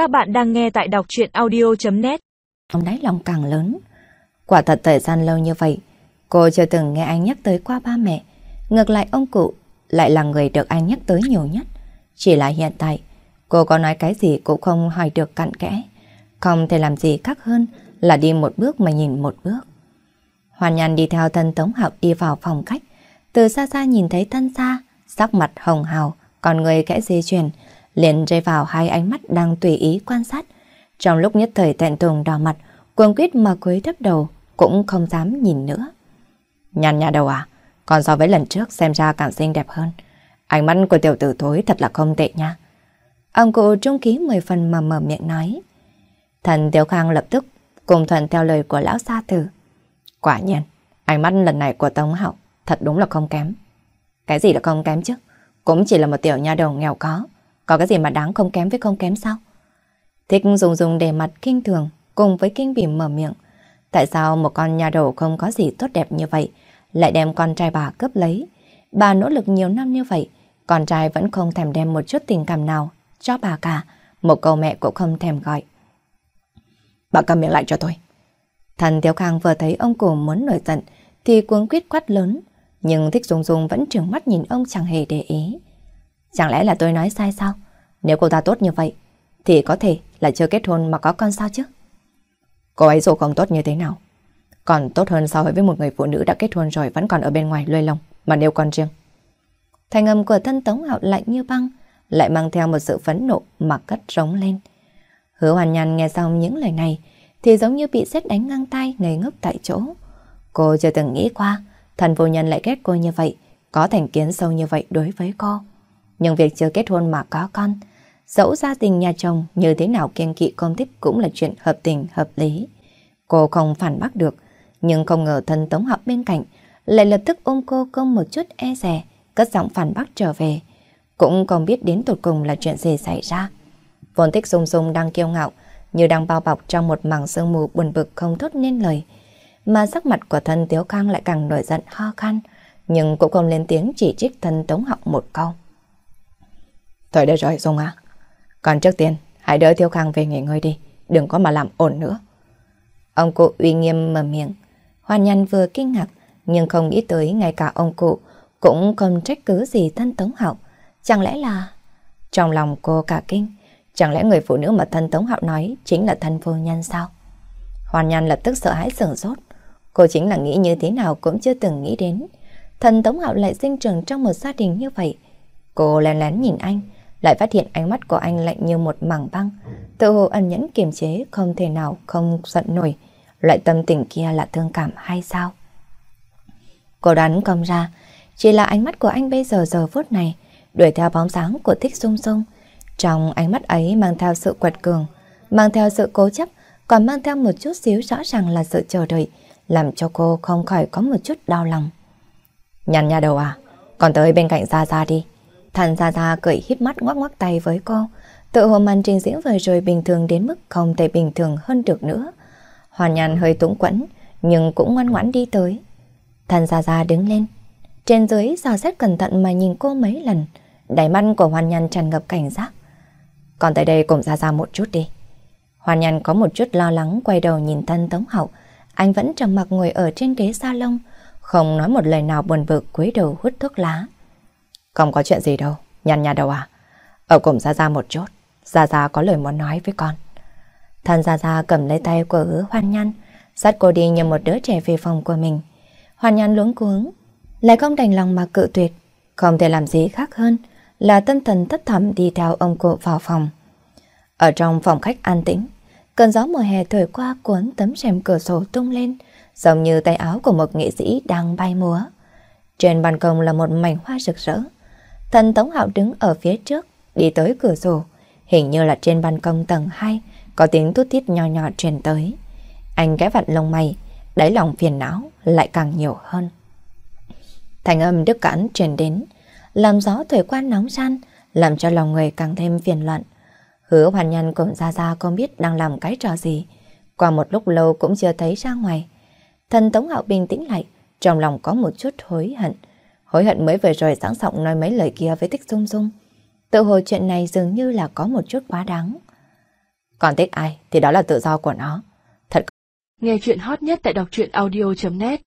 Các bạn đang nghe tại đọc chuyện audio.net Ông đáy lòng càng lớn. Quả thật thời gian lâu như vậy, cô chưa từng nghe anh nhắc tới qua ba mẹ. Ngược lại ông cụ lại là người được anh nhắc tới nhiều nhất. Chỉ là hiện tại, cô có nói cái gì cũng không hỏi được cặn kẽ. Không thể làm gì khác hơn là đi một bước mà nhìn một bước. Hoàn nhàn đi theo thân Tống học đi vào phòng khách. Từ xa xa nhìn thấy thân xa, sắc mặt hồng hào, còn người kẽ di chuyển, liền rơi vào hai ánh mắt đang tùy ý quan sát. Trong lúc nhất thời thẹn thùng đỏ mặt, cuồng quyết mà cúi thấp đầu, cũng không dám nhìn nữa. Nhàn nhà đầu à, còn so với lần trước xem ra càng xinh đẹp hơn. Ánh mắt của tiểu tử thối thật là không tệ nha. Ông cụ trung ký mười phần mà mở miệng nói. Thần Tiểu Khang lập tức cùng thuận theo lời của lão sa tử. Quả nhiên, ánh mắt lần này của Tống hậu thật đúng là không kém. Cái gì là không kém chứ? Cũng chỉ là một tiểu nha đầu nghèo có. Có cái gì mà đáng không kém với không kém sao? Thích dùng dùng để mặt kinh thường cùng với kinh bỉ mở miệng. Tại sao một con nhà đầu không có gì tốt đẹp như vậy lại đem con trai bà cướp lấy? Bà nỗ lực nhiều năm như vậy, con trai vẫn không thèm đem một chút tình cảm nào cho bà cả. Một câu mẹ cũng không thèm gọi. Bà cầm miệng lại cho tôi. Thần Tiếu Khang vừa thấy ông cụ muốn nổi giận thì cuống quyết quát lớn. Nhưng Thích Dung Dung vẫn trừng mắt nhìn ông chẳng hề để ý. Chẳng lẽ là tôi nói sai sao? Nếu cô ta tốt như vậy, thì có thể là chưa kết hôn mà có con sao chứ? Cô ấy dù không tốt như thế nào, còn tốt hơn so với một người phụ nữ đã kết hôn rồi vẫn còn ở bên ngoài lôi lông mà nêu con riêng. Thành âm của thân Tống Hạo lạnh như băng, lại mang theo một sự phẫn nộ mà cất rống lên. Hứa hoàn nhàn nghe xong những lời này thì giống như bị xét đánh ngang tay ngây ngốc tại chỗ. Cô chưa từng nghĩ qua thần vô nhân lại ghét cô như vậy, có thành kiến sâu như vậy đối với cô. Nhưng việc chưa kết hôn mà có con, dẫu gia tình nhà chồng như thế nào kiên kỵ không thích cũng là chuyện hợp tình hợp lý. Cô không phản bác được, nhưng không ngờ thân Tống Học bên cạnh lại lập tức ôm cô không một chút e rè, cất giọng phản bác trở về. Cũng không biết đến tột cùng là chuyện gì xảy ra. Vốn thích sung sung đang kiêu ngạo, như đang bao bọc trong một mảng sương mù buồn bực không thốt nên lời. Mà sắc mặt của thân Tiếu Khang lại càng nổi giận ho khăn, nhưng cũng không lên tiếng chỉ trích thân Tống học một câu. Thôi đã rồi Dung à. Còn trước tiên, hãy đỡ Thiếu Khang về nghỉ ngơi đi, đừng có mà làm ổn nữa. Ông cụ uy nghiêm mở miệng. Hoàn nhân vừa kinh ngạc, nhưng không nghĩ tới ngay cả ông cụ cũng không trách cứ gì thân Tống Hạo. Chẳng lẽ là... Trong lòng cô cả kinh, chẳng lẽ người phụ nữ mà thân Tống Hạo nói chính là thân vô nhân sao? Hoàn nhân lập tức sợ hãi sửng sốt. Cô chính là nghĩ như thế nào cũng chưa từng nghĩ đến. Thần Tống Hạo lại sinh trưởng trong một gia đình như vậy. Cô lén lén nhìn anh, lại phát hiện ánh mắt của anh lạnh như một mảng băng. Tự hồ ẩn nhẫn kiềm chế không thể nào không giận nổi. Loại tâm tình kia là thương cảm hay sao? Cô đoán không ra, chỉ là ánh mắt của anh bây giờ giờ phút này, đuổi theo bóng sáng của thích sung sung. Trong ánh mắt ấy mang theo sự quật cường, mang theo sự cố chấp, còn mang theo một chút xíu rõ ràng là sự chờ đợi, làm cho cô không khỏi có một chút đau lòng. Nhăn nha đầu à, còn tới bên cạnh Gia Gia đi. Thần Gia Gia cười híp mắt ngoắc ngoắc tay với cô. Tự hồ màn trình diễn vừa rồi bình thường đến mức không thể bình thường hơn được nữa. Hoàn nhàn hơi túng quẫn, nhưng cũng ngoan ngoãn đi tới. Thần Gia Gia đứng lên. Trên dưới dò xét cẩn thận mà nhìn cô mấy lần. Đáy mắt của Hoàn nhàn tràn ngập cảnh giác. Còn tới đây cùng Gia Gia một chút đi. Hoàn nhàn có một chút lo lắng quay đầu nhìn thân Tống Hậu. Anh vẫn trầm mặc ngồi ở trên ghế salon, không nói một lời nào buồn bực cúi đầu hút thuốc lá. Không có chuyện gì đâu, nhăn nhà đầu à. Ở cùng Gia Gia một chút, Gia Gia có lời muốn nói với con. Thần Gia Gia cầm lấy tay của hứa hoan nhăn, dắt cô đi như một đứa trẻ về phòng của mình. Hoan nhăn luống cuống, lại không đành lòng mà cự tuyệt, không thể làm gì khác hơn là tâm thần thất thẩm đi theo ông cụ vào phòng. Ở trong phòng khách an tĩnh, cơn gió mùa hè thổi qua cuốn tấm rèm cửa sổ tung lên, giống như tay áo của một nghệ sĩ đang bay múa. Trên ban công là một mảnh hoa rực rỡ. Thần Tống Hạo đứng ở phía trước, đi tới cửa sổ. Hình như là trên ban công tầng 2 có tiếng thút thít nhỏ nhỏ truyền tới. Anh ghé vặn lông mày, đáy lòng phiền não lại càng nhiều hơn. Thành âm đức cản truyền đến, làm gió thổi qua nóng san, làm cho lòng người càng thêm phiền loạn. Hứa hoàn nhân cùng ra ra không biết đang làm cái trò gì. Qua một lúc lâu cũng chưa thấy ra ngoài. Thần Tống Hạo bình tĩnh lại, trong lòng có một chút hối hận. Hối hận mới vừa rồi sẵn giọng nói mấy lời kia với Tích Dung Dung. Tự hồ chuyện này dường như là có một chút quá đáng. Còn thích ai thì đó là tự do của nó. thật Nghe chuyện hot nhất tại đọc truyện audio.net